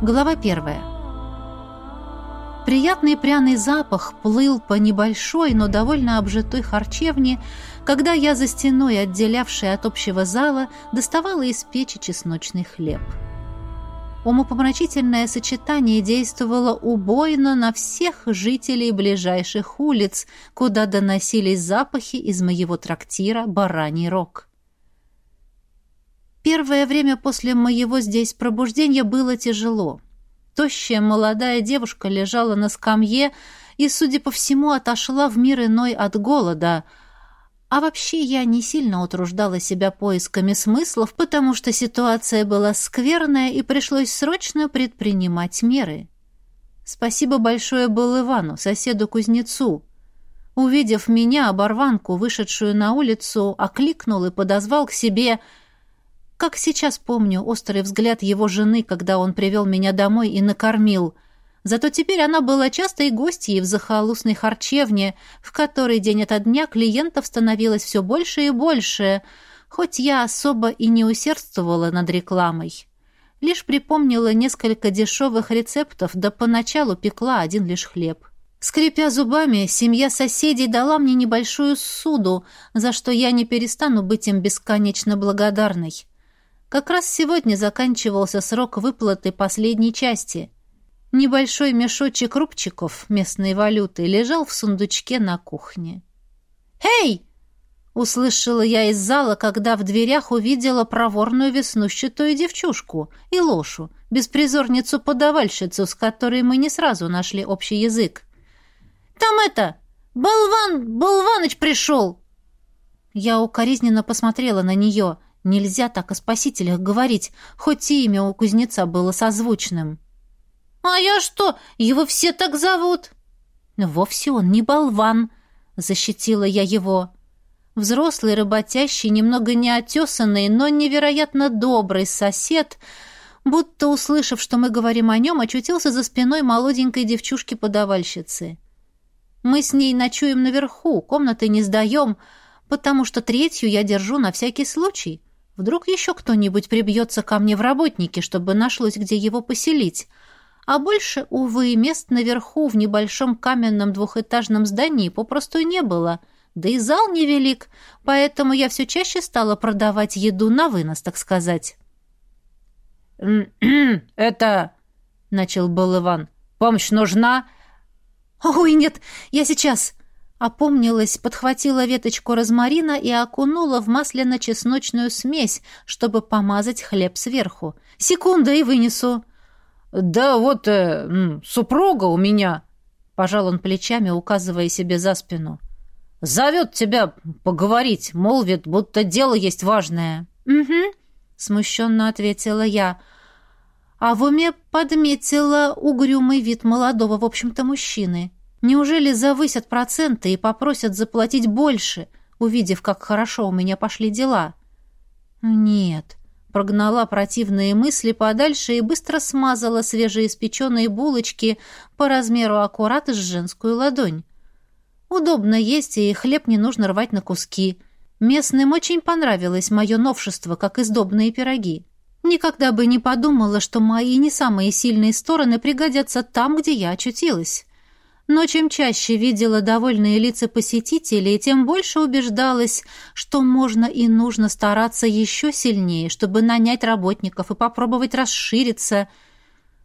Глава первая. Приятный пряный запах плыл по небольшой, но довольно обжитой харчевне, когда я за стеной, отделявшей от общего зала, доставала из печи чесночный хлеб. Умопомрачительное сочетание действовало убойно на всех жителей ближайших улиц, куда доносились запахи из моего трактира «Бараний рог». Первое время после моего здесь пробуждения было тяжело. Тощая молодая девушка лежала на скамье и, судя по всему, отошла в мир иной от голода. А вообще я не сильно утруждала себя поисками смыслов, потому что ситуация была скверная и пришлось срочно предпринимать меры. Спасибо большое был Ивану, соседу-кузнецу. Увидев меня, оборванку, вышедшую на улицу, окликнул и подозвал к себе – как сейчас помню острый взгляд его жены, когда он привел меня домой и накормил. Зато теперь она была частой гостьей в захолустной харчевне, в которой день ото дня клиентов становилось все больше и больше, хоть я особо и не усердствовала над рекламой. Лишь припомнила несколько дешевых рецептов, да поначалу пекла один лишь хлеб. Скрипя зубами, семья соседей дала мне небольшую суду, за что я не перестану быть им бесконечно благодарной. Как раз сегодня заканчивался срок выплаты последней части. Небольшой мешочек рубчиков местной валюты лежал в сундучке на кухне. «Эй!» — услышала я из зала, когда в дверях увидела проворную веснущатую девчушку и лошу, беспризорницу-подавальщицу, с которой мы не сразу нашли общий язык. «Там это! Болван! Болваныч пришел!» Я укоризненно посмотрела на нее — Нельзя так о спасителях говорить, хоть и имя у кузнеца было созвучным. «А я что? Его все так зовут?» «Вовсе он не болван», — защитила я его. Взрослый, работящий, немного неотесанный, но невероятно добрый сосед, будто, услышав, что мы говорим о нем, очутился за спиной молоденькой девчушки-подавальщицы. «Мы с ней ночуем наверху, комнаты не сдаем, потому что третью я держу на всякий случай. Вдруг еще кто-нибудь прибьется ко мне в работники, чтобы нашлось, где его поселить. А больше, увы, мест наверху в небольшом каменном двухэтажном здании попросту не было. Да и зал невелик, поэтому я все чаще стала продавать еду на вынос, так сказать. «Это...» — начал был Иван. «Помощь нужна?» «Ой, нет, я сейчас...» Опомнилась, подхватила веточку розмарина и окунула в масляно-чесночную смесь, чтобы помазать хлеб сверху. «Секунда, и вынесу!» «Да вот э, супруга у меня!» — пожал он плечами, указывая себе за спину. «Зовет тебя поговорить, молвит, будто дело есть важное». «Угу», — смущенно ответила я. А в уме подметила угрюмый вид молодого, в общем-то, мужчины. Неужели завысят проценты и попросят заплатить больше, увидев, как хорошо у меня пошли дела? Нет. Прогнала противные мысли подальше и быстро смазала свежеиспеченные булочки по размеру аккурат с женскую ладонь. Удобно есть, и хлеб не нужно рвать на куски. Местным очень понравилось мое новшество, как издобные пироги. Никогда бы не подумала, что мои не самые сильные стороны пригодятся там, где я очутилась. Но чем чаще видела довольные лица посетителей, тем больше убеждалась, что можно и нужно стараться еще сильнее, чтобы нанять работников и попробовать расшириться.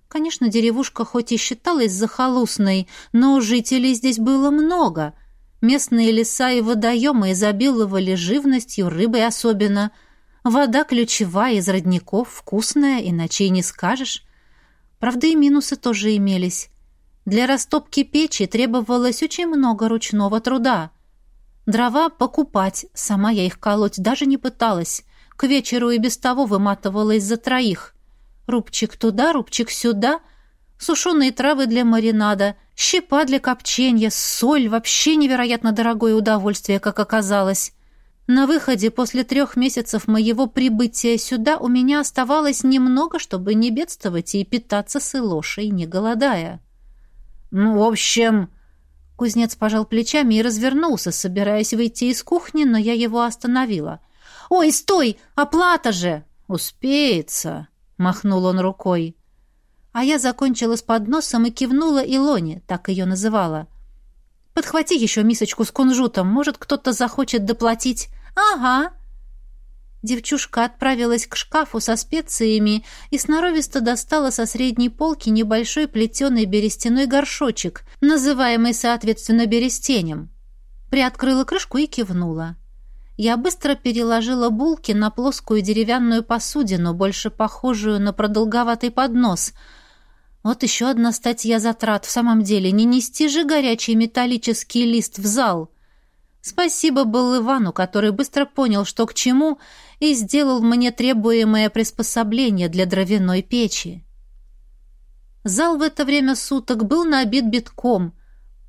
Конечно, деревушка хоть и считалась захолустной, но жителей здесь было много. Местные леса и водоемы изобиловали живностью, рыбой особенно. Вода ключевая из родников, вкусная, иначе и не скажешь. Правда, и минусы тоже имелись. Для растопки печи требовалось очень много ручного труда. Дрова покупать, сама я их колоть даже не пыталась. К вечеру и без того выматывалась за троих. Рубчик туда, рубчик сюда, сушеные травы для маринада, щепа для копчения, соль — вообще невероятно дорогое удовольствие, как оказалось. На выходе после трех месяцев моего прибытия сюда у меня оставалось немного, чтобы не бедствовать и питаться с Илошей, не голодая. «Ну, в общем...» Кузнец пожал плечами и развернулся, собираясь выйти из кухни, но я его остановила. «Ой, стой! Оплата же!» «Успеется!» — махнул он рукой. А я закончила с подносом и кивнула Илоне, так ее называла. «Подхвати еще мисочку с кунжутом, может, кто-то захочет доплатить». «Ага», Девчушка отправилась к шкафу со специями и сноровисто достала со средней полки небольшой плетеный берестяной горшочек, называемый, соответственно, берестенем. Приоткрыла крышку и кивнула. Я быстро переложила булки на плоскую деревянную посудину, больше похожую на продолговатый поднос. Вот еще одна статья затрат. В самом деле, не нести же горячий металлический лист в зал. Спасибо был Ивану, который быстро понял, что к чему, и сделал мне требуемое приспособление для дровяной печи. Зал в это время суток был набит битком.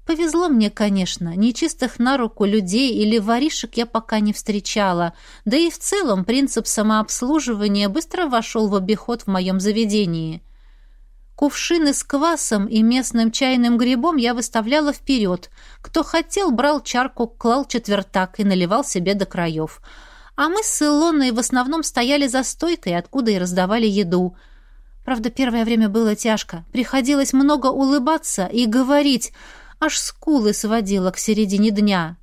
Повезло мне, конечно, нечистых на руку людей или воришек я пока не встречала, да и в целом принцип самообслуживания быстро вошел в обиход в моем заведении. Кувшины с квасом и местным чайным грибом я выставляла вперед. Кто хотел, брал чарку, клал четвертак и наливал себе до краев — а мы с Илоной в основном стояли за стойкой, откуда и раздавали еду. Правда, первое время было тяжко. Приходилось много улыбаться и говорить, аж скулы сводило к середине дня.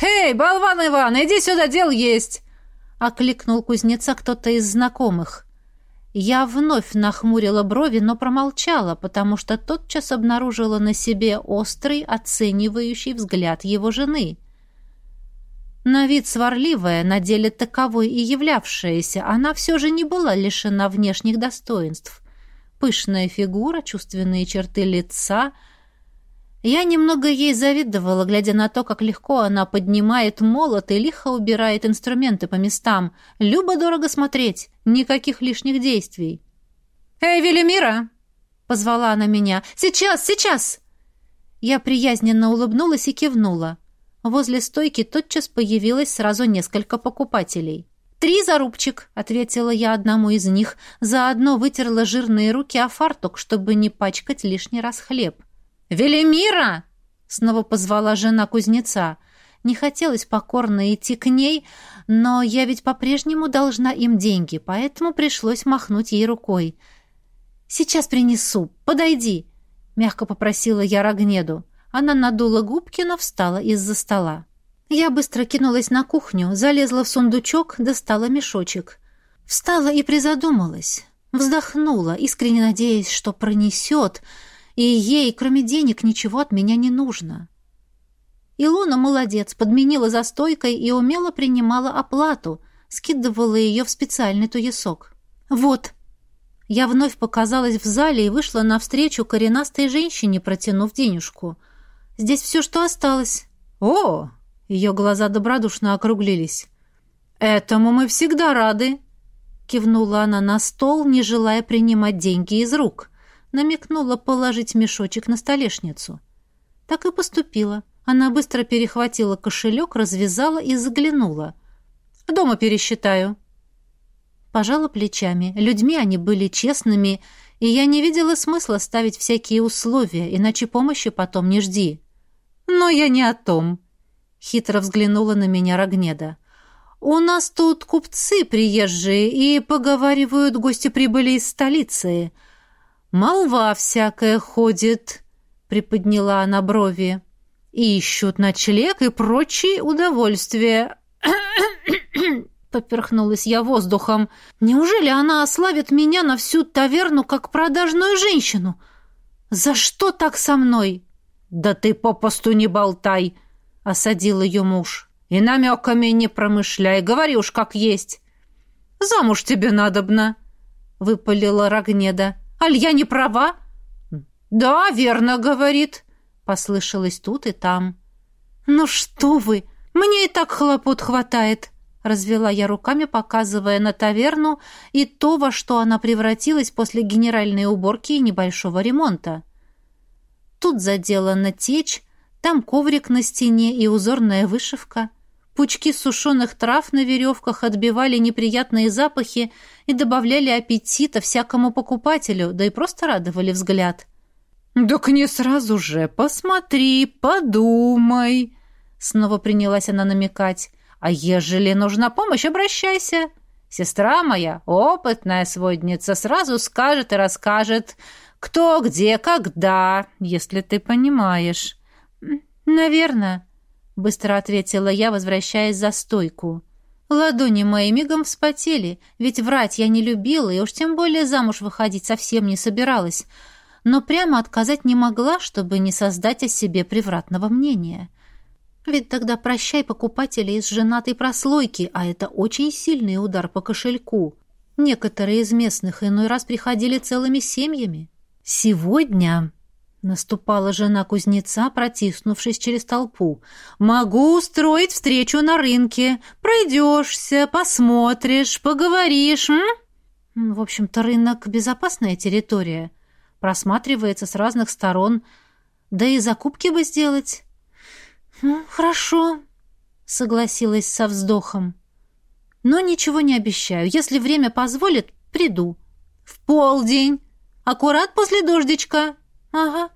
«Эй, болван Иван, иди сюда, дел есть!» — окликнул кузнеца кто-то из знакомых. Я вновь нахмурила брови, но промолчала, потому что тотчас обнаружила на себе острый, оценивающий взгляд его жены — на вид сварливая, на деле таковой и являвшаяся, она все же не была лишена внешних достоинств. Пышная фигура, чувственные черты лица. Я немного ей завидовала, глядя на то, как легко она поднимает молот и лихо убирает инструменты по местам. Любо-дорого смотреть, никаких лишних действий. «Эй, Велимира!» — позвала она меня. «Сейчас, сейчас!» Я приязненно улыбнулась и кивнула. Возле стойки тотчас появилось сразу несколько покупателей. «Три зарубчик», — ответила я одному из них, заодно вытерла жирные руки о фартук, чтобы не пачкать лишний раз хлеб. «Велимира!» — снова позвала жена кузнеца. Не хотелось покорно идти к ней, но я ведь по-прежнему должна им деньги, поэтому пришлось махнуть ей рукой. «Сейчас принесу, подойди», — мягко попросила я Рогнеду. Она надула губки, но встала из-за стола. Я быстро кинулась на кухню, залезла в сундучок, достала мешочек. Встала и призадумалась. Вздохнула, искренне надеясь, что пронесет, и ей, кроме денег, ничего от меня не нужно. Илона молодец, подменила за стойкой и умело принимала оплату, скидывала ее в специальный туесок. «Вот», я вновь показалась в зале и вышла навстречу коренастой женщине, протянув денежку — Здесь все, что осталось». «О!» — ее глаза добродушно округлились. «Этому мы всегда рады!» Кивнула она на стол, не желая принимать деньги из рук. Намекнула положить мешочек на столешницу. Так и поступила. Она быстро перехватила кошелек, развязала и заглянула. «Дома пересчитаю». Пожала плечами. Людьми они были честными, и я не видела смысла ставить всякие условия, иначе помощи потом не жди. «Но я не о том», — хитро взглянула на меня Рогнеда. «У нас тут купцы приезжие, и, поговаривают, гости прибыли из столицы. Молва всякая ходит», — приподняла она брови. «И ищут ночлег и прочие удовольствия». Поперхнулась я воздухом. «Неужели она ославит меня на всю таверну как продажную женщину? За что так со мной?» «Да ты попусту не болтай!» — осадил ее муж. «И намеками не промышляй, говори уж как есть!» «Замуж тебе надобно!» — выпалила Рогнеда. «Аль я не права?» «Да, верно, — говорит», — послышалось тут и там. «Ну что вы! Мне и так хлопот хватает!» Развела я руками, показывая на таверну и то, во что она превратилась после генеральной уборки и небольшого ремонта. Тут заделана течь, там коврик на стене и узорная вышивка. Пучки сушеных трав на веревках отбивали неприятные запахи и добавляли аппетита всякому покупателю, да и просто радовали взгляд. «Так не сразу же, посмотри, подумай!» Снова принялась она намекать. «А ежели нужна помощь, обращайся!» Сестра моя, опытная сводница, сразу скажет и расскажет, кто, где, когда, если ты понимаешь. Наверное, быстро ответила я, возвращаясь за стойку. Ладони мои мигом вспотели, ведь врать я не любила и уж тем более замуж выходить совсем не собиралась, но прямо отказать не могла, чтобы не создать о себе превратного мнения. — ведь тогда прощай покупателя из женатой прослойки, а это очень сильный удар по кошельку. Некоторые из местных иной раз приходили целыми семьями. Сегодня наступала жена кузнеца, протиснувшись через толпу. Могу устроить встречу на рынке. Пройдешься, посмотришь, поговоришь. М? В общем-то, рынок безопасная территория. Просматривается с разных сторон. Да и закупки бы сделать. «Хорошо», — согласилась со вздохом. «Но ничего не обещаю. Если время позволит, приду. В полдень. Аккурат после дождичка. Ага.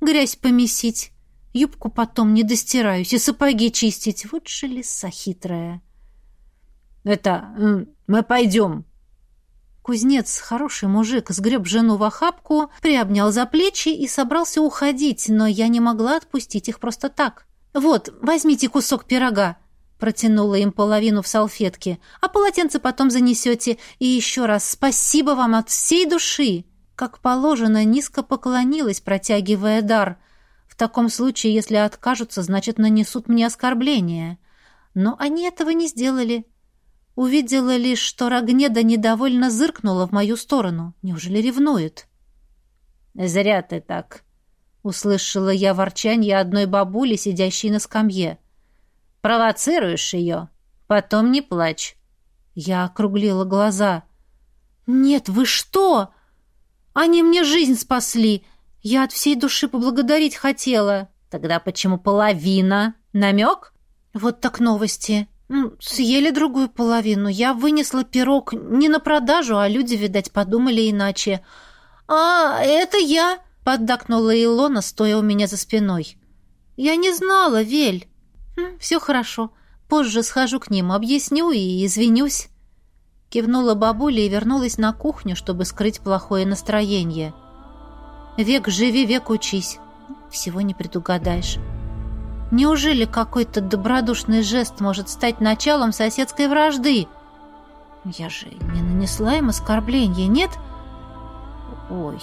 Грязь помесить. Юбку потом не достираюсь и сапоги чистить. Вот же лиса хитрая». «Это... мы пойдем», Кузнец, хороший мужик, сгреб жену в охапку, приобнял за плечи и собрался уходить, но я не могла отпустить их просто так. «Вот, возьмите кусок пирога», — протянула им половину в салфетке, «а полотенце потом занесете. И еще раз спасибо вам от всей души». Как положено, низко поклонилась, протягивая дар. В таком случае, если откажутся, значит, нанесут мне оскорбление. Но они этого не сделали. Увидела лишь, что Рогнеда недовольно зыркнула в мою сторону. Неужели ревнует? «Зря ты так», Услышала я ворчанье одной бабули, сидящей на скамье. «Провоцируешь ее? Потом не плачь». Я округлила глаза. «Нет, вы что? Они мне жизнь спасли. Я от всей души поблагодарить хотела». «Тогда почему половина? Намек?» «Вот так новости. Съели другую половину. Я вынесла пирог не на продажу, а люди, видать, подумали иначе». «А, это я!» поддакнула Илона, стоя у меня за спиной. «Я не знала, Вель». «Все хорошо. Позже схожу к ним, объясню и извинюсь». Кивнула бабуля и вернулась на кухню, чтобы скрыть плохое настроение. «Век живи, век учись. Всего не предугадаешь». Неужели какой-то добродушный жест может стать началом соседской вражды? Я же не нанесла им оскорбления, нет? Ой,